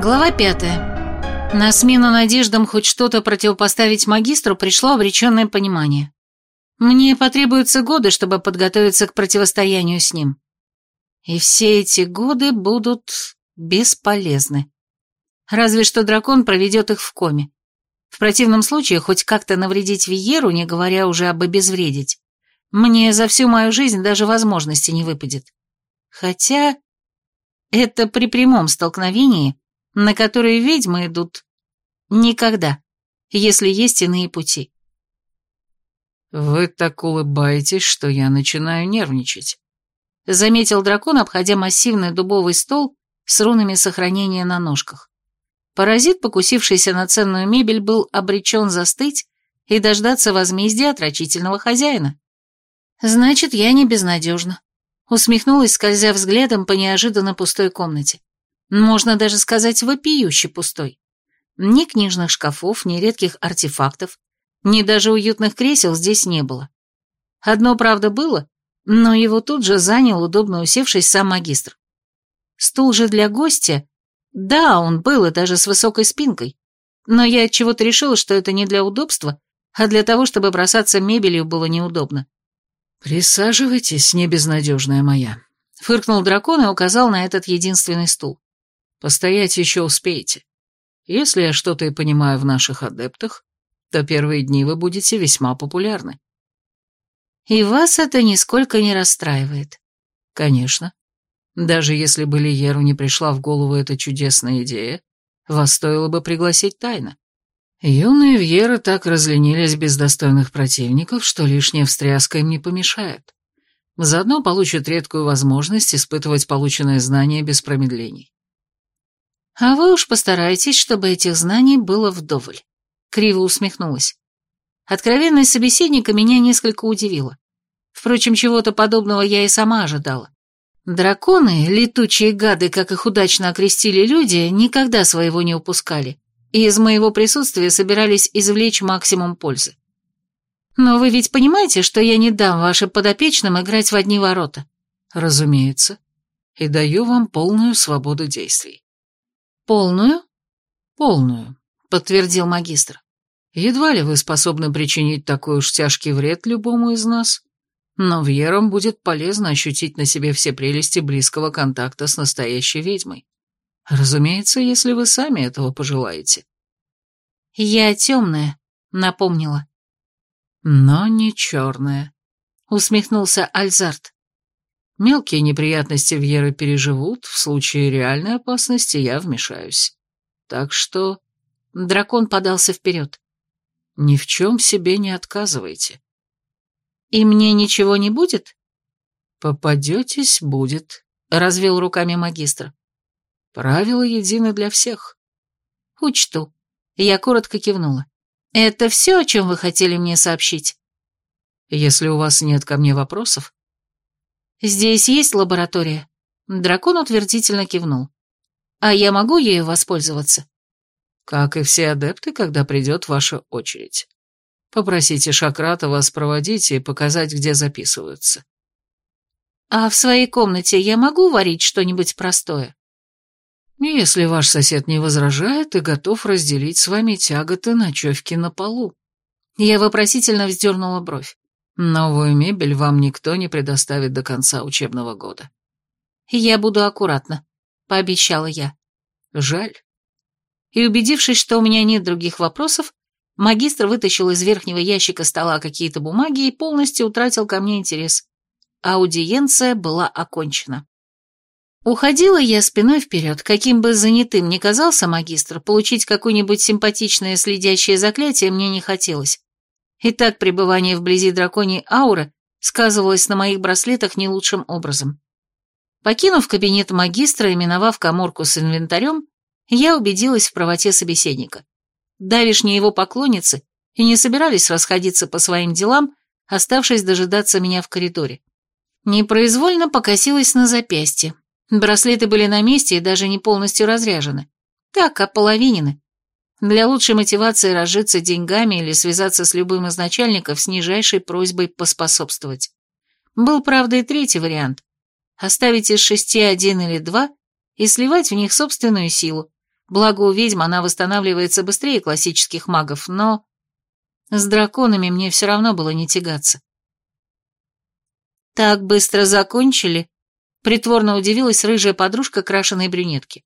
Глава пятая. На смену надеждам хоть что-то противопоставить магистру пришло обреченное понимание. Мне потребуются годы, чтобы подготовиться к противостоянию с ним. И все эти годы будут бесполезны. Разве что дракон проведет их в коме. В противном случае хоть как-то навредить Виеру, не говоря уже об обезвредить, мне за всю мою жизнь даже возможности не выпадет. Хотя это при прямом столкновении, на которое ведьмы идут никогда, если есть иные пути. «Вы так улыбаетесь, что я начинаю нервничать», — заметил дракон, обходя массивный дубовый стол с рунами сохранения на ножках. Паразит, покусившийся на ценную мебель, был обречен застыть и дождаться возмездия от рачительного хозяина. «Значит, я не безнадежна», — усмехнулась, скользя взглядом по неожиданно пустой комнате. Можно даже сказать, вопиюще пустой. Ни книжных шкафов, ни редких артефактов, ни даже уютных кресел здесь не было. Одно, правда, было, но его тут же занял, удобно усевшись, сам магистр. Стул же для гостя, да, он был, и даже с высокой спинкой, но я от чего то решила, что это не для удобства, а для того, чтобы бросаться мебелью было неудобно. «Присаживайтесь, небезнадежная моя», — фыркнул дракон и указал на этот единственный стул. «Постоять еще успеете. Если я что-то и понимаю в наших адептах, то первые дни вы будете весьма популярны». «И вас это нисколько не расстраивает?» «Конечно. Даже если бы Лиеру не пришла в голову эта чудесная идея, вас стоило бы пригласить тайно. Юные Вьеры так разленились без достойных противников, что лишняя встряска им не помешает. Заодно получат редкую возможность испытывать полученные знания без промедлений. «А вы уж постарайтесь, чтобы этих знаний было вдоволь», — криво усмехнулась. Откровенность собеседника меня несколько удивила. Впрочем, чего-то подобного я и сама ожидала. Драконы, летучие гады, как их удачно окрестили люди, никогда своего не упускали и из моего присутствия собирались извлечь максимум пользы. Но вы ведь понимаете, что я не дам вашим подопечным играть в одни ворота? Разумеется. И даю вам полную свободу действий. Полную? Полную, подтвердил магистр. Едва ли вы способны причинить такой уж тяжкий вред любому из нас, но Вьерам будет полезно ощутить на себе все прелести близкого контакта с настоящей ведьмой. Разумеется, если вы сами этого пожелаете. Я темная, напомнила. Но не черная, усмехнулся Альзарт. Мелкие неприятности Вьеры переживут, в случае реальной опасности я вмешаюсь. Так что... Дракон подался вперед. Ни в чем себе не отказывайте. И мне ничего не будет? Попадетесь, будет, развел руками магистр. Правила едины для всех. Учту. Я коротко кивнула. Это все, о чем вы хотели мне сообщить? Если у вас нет ко мне вопросов. Здесь есть лаборатория? Дракон утвердительно кивнул. А я могу ею воспользоваться? Как и все адепты, когда придет ваша очередь. Попросите Шакрата вас проводить и показать, где записываются. А в своей комнате я могу варить что-нибудь простое? если ваш сосед не возражает и готов разделить с вами тяготы ночевки на полу. Я вопросительно вздернула бровь. Новую мебель вам никто не предоставит до конца учебного года. Я буду аккуратна, пообещала я. Жаль. И убедившись, что у меня нет других вопросов, магистр вытащил из верхнего ящика стола какие-то бумаги и полностью утратил ко мне интерес. Аудиенция была окончена. Уходила я спиной вперед, каким бы занятым ни казался магистр, получить какое-нибудь симпатичное следящее заклятие мне не хотелось. И так пребывание вблизи драконьей ауры сказывалось на моих браслетах не лучшим образом. Покинув кабинет магистра и миновав коморку с инвентарем, я убедилась в правоте собеседника. Давишние его поклонницы и не собирались расходиться по своим делам, оставшись дожидаться меня в коридоре. Непроизвольно покосилась на запястье, Браслеты были на месте и даже не полностью разряжены. Так, ополовинены. Для лучшей мотивации разжиться деньгами или связаться с любым из начальников с нижайшей просьбой поспособствовать. Был, правда, и третий вариант. Оставить из шести один или два и сливать в них собственную силу, Благо у ведьм она восстанавливается быстрее классических магов, но... С драконами мне все равно было не тягаться. «Так быстро закончили?» — притворно удивилась рыжая подружка крашеной брюнетки.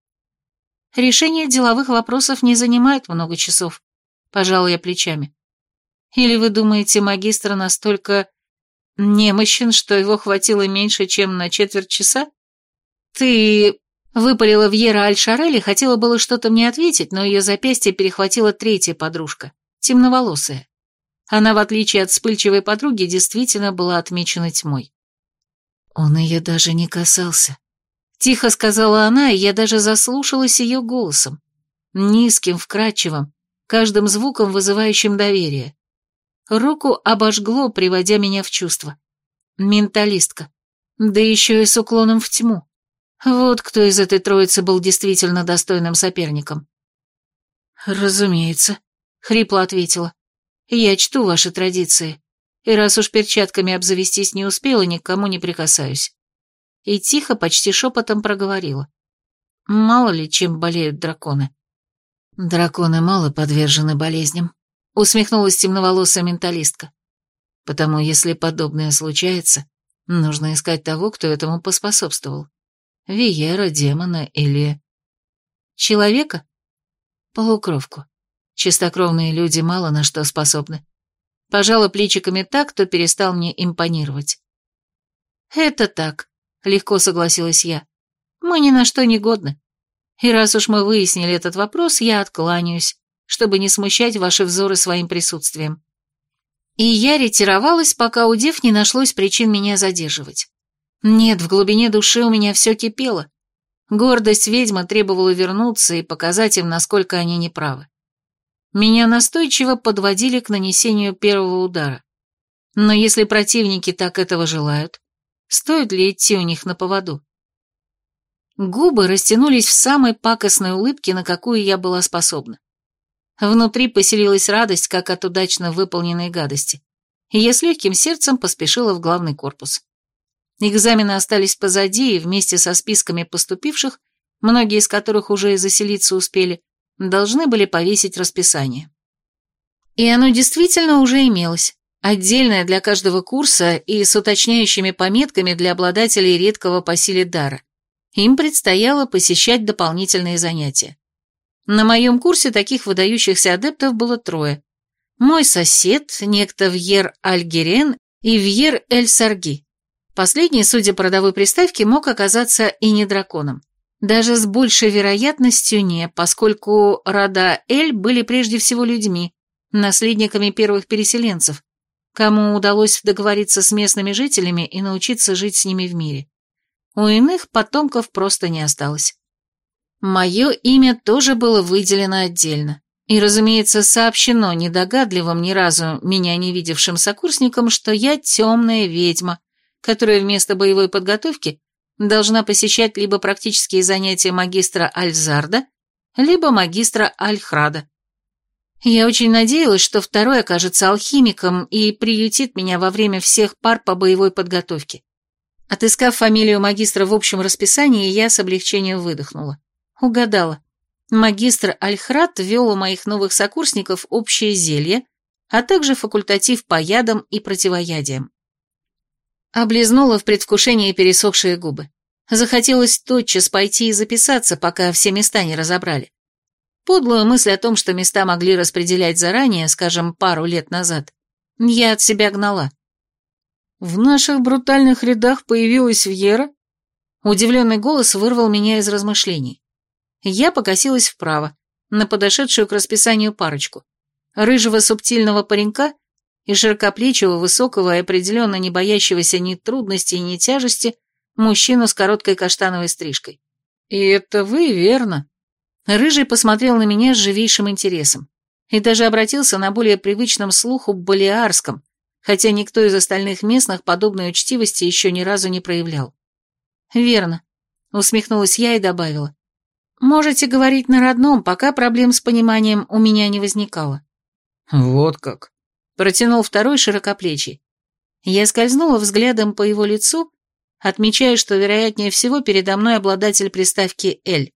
«Решение деловых вопросов не занимает много часов», — пожала я плечами. «Или вы думаете, магистр настолько немощен, что его хватило меньше, чем на четверть часа?» «Ты...» — выпалила Вьера Аль-Шарель хотела было что-то мне ответить, но ее запястье перехватила третья подружка, темноволосая. Она, в отличие от вспыльчивой подруги, действительно была отмечена тьмой. «Он ее даже не касался», — тихо сказала она, и я даже заслушалась ее голосом. Низким, вкрадчивым, каждым звуком вызывающим доверие. Руку обожгло, приводя меня в чувство. Менталистка. Да еще и с уклоном в тьму. Вот кто из этой троицы был действительно достойным соперником. «Разумеется», — хрипло ответила. Я чту ваши традиции, и раз уж перчатками обзавестись не успела, никому не прикасаюсь. И тихо, почти шепотом проговорила. Мало ли, чем болеют драконы. Драконы мало подвержены болезням, усмехнулась темноволосая менталистка. Потому если подобное случается, нужно искать того, кто этому поспособствовал. Виера, демона или... Человека? Полукровку. Чистокровные люди мало на что способны. Пожала плечиками так, кто перестал мне импонировать. «Это так», — легко согласилась я. «Мы ни на что не годны. И раз уж мы выяснили этот вопрос, я откланяюсь, чтобы не смущать ваши взоры своим присутствием». И я ретировалась, пока у дев не нашлось причин меня задерживать. Нет, в глубине души у меня все кипело. Гордость ведьмы требовала вернуться и показать им, насколько они неправы. Меня настойчиво подводили к нанесению первого удара. Но если противники так этого желают, стоит ли идти у них на поводу? Губы растянулись в самой пакостной улыбке, на какую я была способна. Внутри поселилась радость, как от удачно выполненной гадости, и я с легким сердцем поспешила в главный корпус. Экзамены остались позади, и вместе со списками поступивших, многие из которых уже и заселиться успели, должны были повесить расписание. И оно действительно уже имелось, отдельное для каждого курса и с уточняющими пометками для обладателей редкого по силе дара. Им предстояло посещать дополнительные занятия. На моем курсе таких выдающихся адептов было трое. Мой сосед, некто Вьер Альгерен и Вьер Эль-Сарги. Последний, судя по родовой приставке, мог оказаться и не драконом. Даже с большей вероятностью не, поскольку рода Эль были прежде всего людьми, наследниками первых переселенцев, кому удалось договориться с местными жителями и научиться жить с ними в мире. У иных потомков просто не осталось. Мое имя тоже было выделено отдельно. И, разумеется, сообщено недогадливым, ни разу меня не видевшим сокурсникам, что я темная ведьма, которая вместо боевой подготовки должна посещать либо практические занятия магистра Альзарда, либо магистра Альхрада. Я очень надеялась, что второй окажется алхимиком и приютит меня во время всех пар по боевой подготовке. Отыскав фамилию магистра в общем расписании, я с облегчением выдохнула. Угадала. Магистр Альхрад ввел у моих новых сокурсников общее зелье, а также факультатив по ядам и противоядиям. Облизнула в предвкушении пересохшие губы. Захотелось тотчас пойти и записаться, пока все места не разобрали. Подлую мысль о том, что места могли распределять заранее, скажем, пару лет назад, я от себя гнала. В наших брутальных рядах появилась Вьера? Удивленный голос вырвал меня из размышлений. Я покосилась вправо, на подошедшую к расписанию парочку. Рыжего субтильного паренька и широкоплечего, высокого и определенно не боящегося ни трудностей, ни тяжести, мужчину с короткой каштановой стрижкой. «И это вы, верно?» Рыжий посмотрел на меня с живейшим интересом и даже обратился на более привычном слуху балиарском, хотя никто из остальных местных подобной учтивости еще ни разу не проявлял. «Верно», — усмехнулась я и добавила. «Можете говорить на родном, пока проблем с пониманием у меня не возникало». «Вот как», Протянул второй широкоплечий. Я скользнула взглядом по его лицу, отмечая, что, вероятнее всего, передо мной обладатель приставки «Эль».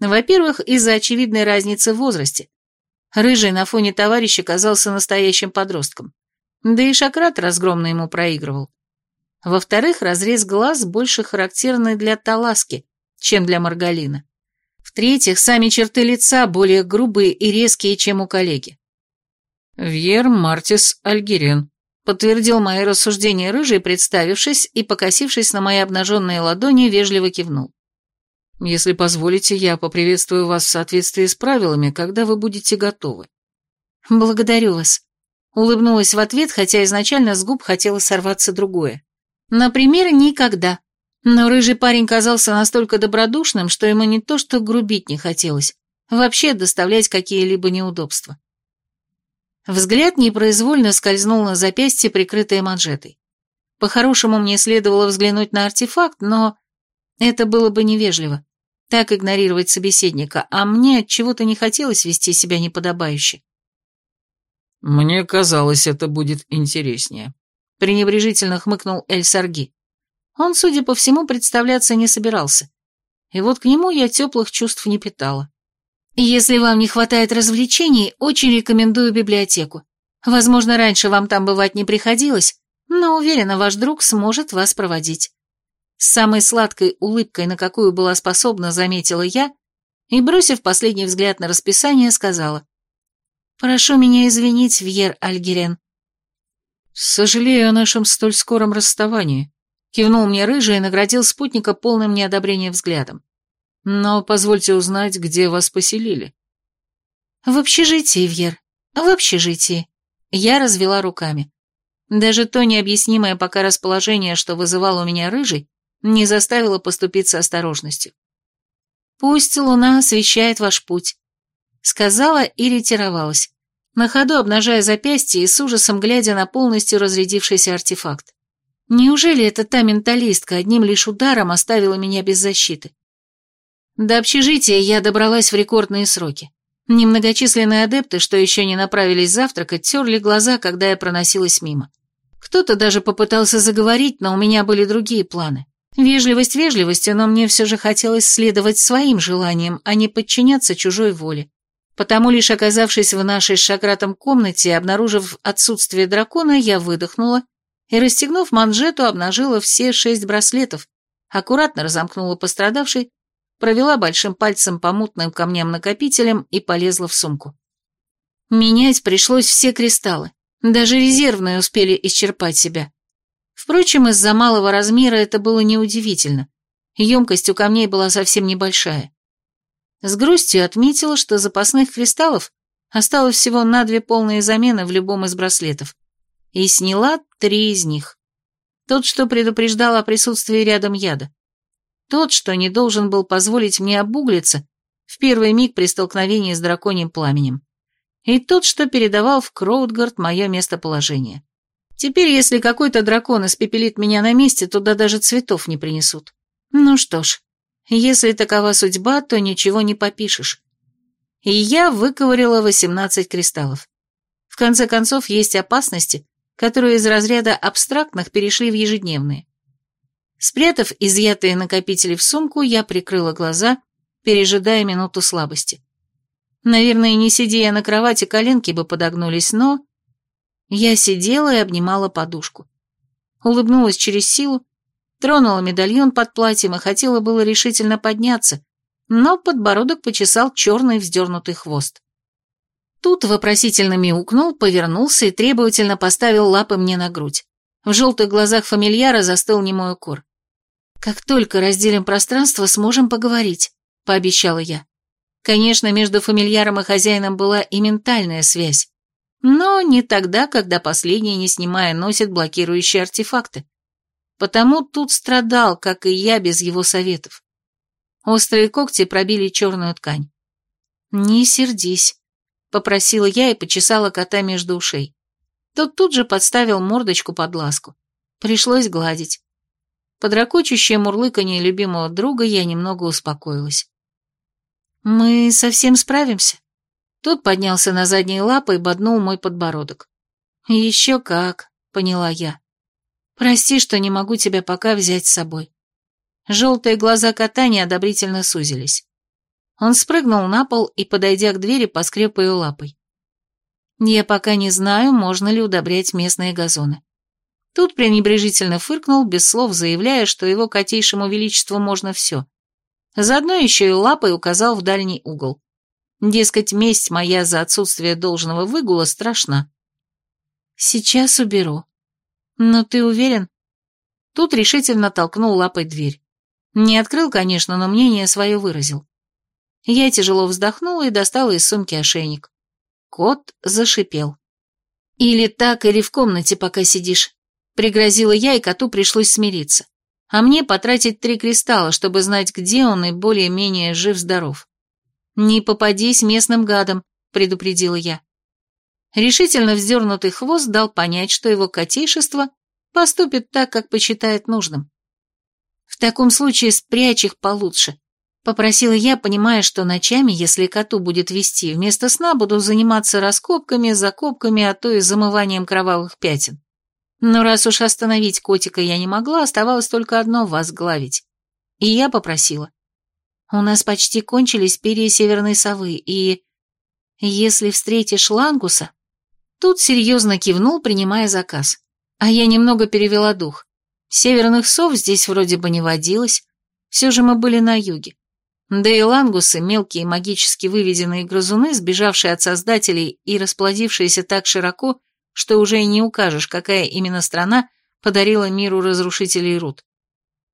Во-первых, из-за очевидной разницы в возрасте. Рыжий на фоне товарища казался настоящим подростком. Да и Шакрат разгромно ему проигрывал. Во-вторых, разрез глаз больше характерный для Таласки, чем для Маргалина. В-третьих, сами черты лица более грубые и резкие, чем у коллеги. «Вьер Мартис Альгерен», — подтвердил мои рассуждения рыжий, представившись и, покосившись на мои обнаженные ладони, вежливо кивнул. «Если позволите, я поприветствую вас в соответствии с правилами, когда вы будете готовы». «Благодарю вас», — улыбнулась в ответ, хотя изначально с губ хотела сорваться другое. «Например, никогда». Но рыжий парень казался настолько добродушным, что ему не то что грубить не хотелось, вообще доставлять какие-либо неудобства. Взгляд непроизвольно скользнул на запястье, прикрытое манжетой. По-хорошему мне следовало взглянуть на артефакт, но это было бы невежливо. Так игнорировать собеседника, а мне от чего-то не хотелось вести себя неподобающе. Мне казалось, это будет интереснее, пренебрежительно хмыкнул Эль Сарги. Он, судя по всему, представляться не собирался. И вот к нему я теплых чувств не питала. Если вам не хватает развлечений, очень рекомендую библиотеку. Возможно, раньше вам там бывать не приходилось, но уверена, ваш друг сможет вас проводить. С самой сладкой улыбкой, на какую была способна, заметила я, и, бросив последний взгляд на расписание, сказала. «Прошу меня извинить, Вьер Альгерен». «Сожалею о нашем столь скором расставании», Кивнул мне рыжий и наградил спутника полным неодобрением взглядом. Но позвольте узнать, где вас поселили. В общежитии, Вьер, в общежитии. Я развела руками. Даже то необъяснимое пока расположение, что вызывало у меня рыжий, не заставило поступиться осторожностью. «Пусть луна освещает ваш путь», — сказала и ретировалась, на ходу обнажая запястье и с ужасом глядя на полностью разрядившийся артефакт. Неужели эта та менталистка одним лишь ударом оставила меня без защиты? До общежития я добралась в рекордные сроки. Немногочисленные адепты, что еще не направились завтракать, терли глаза, когда я проносилась мимо. Кто-то даже попытался заговорить, но у меня были другие планы. Вежливость вежливостью, но мне все же хотелось следовать своим желаниям, а не подчиняться чужой воле. Потому лишь оказавшись в нашей с комнате и обнаружив отсутствие дракона, я выдохнула и, расстегнув манжету, обнажила все шесть браслетов, аккуратно разомкнула пострадавший, провела большим пальцем по мутным камням-накопителям и полезла в сумку. Менять пришлось все кристаллы, даже резервные успели исчерпать себя. Впрочем, из-за малого размера это было неудивительно. Емкость у камней была совсем небольшая. С грустью отметила, что запасных кристаллов осталось всего на две полные замены в любом из браслетов и сняла три из них. Тот, что предупреждал о присутствии рядом яда. Тот, что не должен был позволить мне обуглиться в первый миг при столкновении с драконьим пламенем. И тот, что передавал в Кроудгард мое местоположение. Теперь, если какой-то дракон испепелит меня на месте, туда даже цветов не принесут. Ну что ж, если такова судьба, то ничего не попишешь. И я выковырила 18 кристаллов. В конце концов, есть опасности, которые из разряда абстрактных перешли в ежедневные. Спрятав изъятые накопители в сумку, я прикрыла глаза, пережидая минуту слабости. Наверное, не сидя на кровати, коленки бы подогнулись, но... Я сидела и обнимала подушку. Улыбнулась через силу, тронула медальон под платьем и хотела было решительно подняться, но подбородок почесал черный вздернутый хвост. Тут вопросительно мяукнул, повернулся и требовательно поставил лапы мне на грудь. В желтых глазах фамильяра застыл немой укор. «Как только разделим пространство, сможем поговорить», — пообещала я. Конечно, между фамильяром и хозяином была и ментальная связь, но не тогда, когда последний, не снимая, носит блокирующие артефакты. Потому тут страдал, как и я, без его советов. Острые когти пробили черную ткань. «Не сердись», Попросила я и почесала кота между ушей. Тот тут же подставил мордочку под ласку. Пришлось гладить. Под ракочущее мурлыканье любимого друга я немного успокоилась. «Мы совсем справимся?» Тот поднялся на задние лапы и боднул мой подбородок. «Еще как», — поняла я. «Прости, что не могу тебя пока взять с собой». Желтые глаза кота неодобрительно сузились. Он спрыгнул на пол и, подойдя к двери, поскреб ее лапой. Я пока не знаю, можно ли удобрять местные газоны. Тут пренебрежительно фыркнул, без слов заявляя, что его котейшему величеству можно все. Заодно еще и лапой указал в дальний угол. Дескать, месть моя за отсутствие должного выгула страшна. Сейчас уберу. Но ты уверен? Тут решительно толкнул лапой дверь. Не открыл, конечно, но мнение свое выразил. Я тяжело вздохнула и достала из сумки ошейник. Кот зашипел. «Или так, или в комнате, пока сидишь», — пригрозила я, и коту пришлось смириться. А мне потратить три кристалла, чтобы знать, где он и более-менее жив-здоров. «Не попадись местным гадам», — предупредила я. Решительно вздернутый хвост дал понять, что его котейшество поступит так, как почитает нужным. «В таком случае спрячь их получше», — попросила я, понимая, что ночами, если коту будет вести, вместо сна буду заниматься раскопками, закопками, а то и замыванием кровавых пятен. Но раз уж остановить котика я не могла, оставалось только одно — возглавить. И я попросила. У нас почти кончились перья северной совы, и... Если встретишь лангуса... Тут серьезно кивнул, принимая заказ. А я немного перевела дух. Северных сов здесь вроде бы не водилось. Все же мы были на юге. Да и лангусы, мелкие магически выведенные грызуны, сбежавшие от создателей и расплодившиеся так широко, что уже и не укажешь, какая именно страна подарила миру разрушителей руд.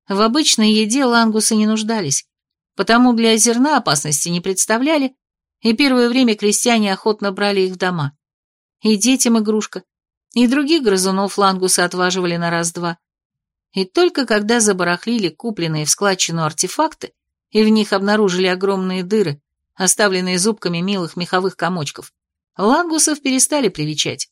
В обычной еде лангусы не нуждались, потому для зерна опасности не представляли, и первое время крестьяне охотно брали их в дома. И детям игрушка, и других грызунов лангусы отваживали на раз-два. И только когда забарахлили купленные в складчину артефакты, и в них обнаружили огромные дыры, оставленные зубками милых меховых комочков, лангусов перестали привечать.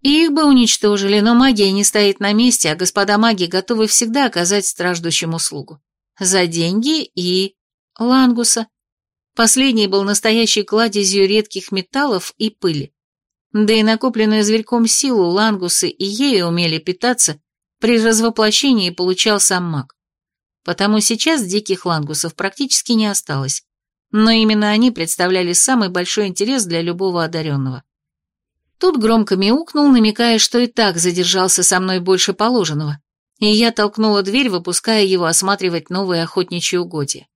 И их бы уничтожили, но магия не стоит на месте, а господа маги готовы всегда оказать страждущим услугу. За деньги и лангуса. Последний был настоящей кладезью редких металлов и пыли. Да и накопленную зверьком силу лангусы и ею умели питаться, при развоплощении получал сам маг. Потому сейчас диких лангусов практически не осталось, но именно они представляли самый большой интерес для любого одаренного. Тут громко мяукнул, намекая, что и так задержался со мной больше положенного, и я толкнула дверь, выпуская его осматривать новые охотничьи угодья.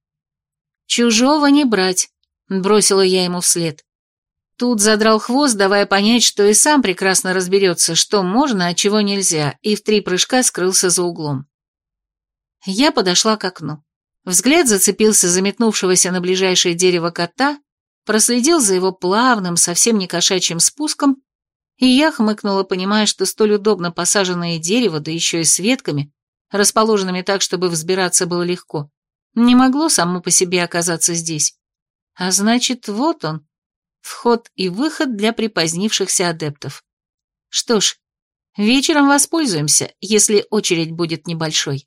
«Чужого не брать», — бросила я ему вслед. Тут задрал хвост, давая понять, что и сам прекрасно разберется, что можно, а чего нельзя, и в три прыжка скрылся за углом. Я подошла к окну. Взгляд зацепился за метнувшегося на ближайшее дерево кота, проследил за его плавным, совсем не кошачьим спуском, и я хмыкнула, понимая, что столь удобно посаженное дерево, да еще и с ветками, расположенными так, чтобы взбираться было легко, не могло само по себе оказаться здесь. А значит, вот он, вход и выход для припозднившихся адептов. Что ж, вечером воспользуемся, если очередь будет небольшой.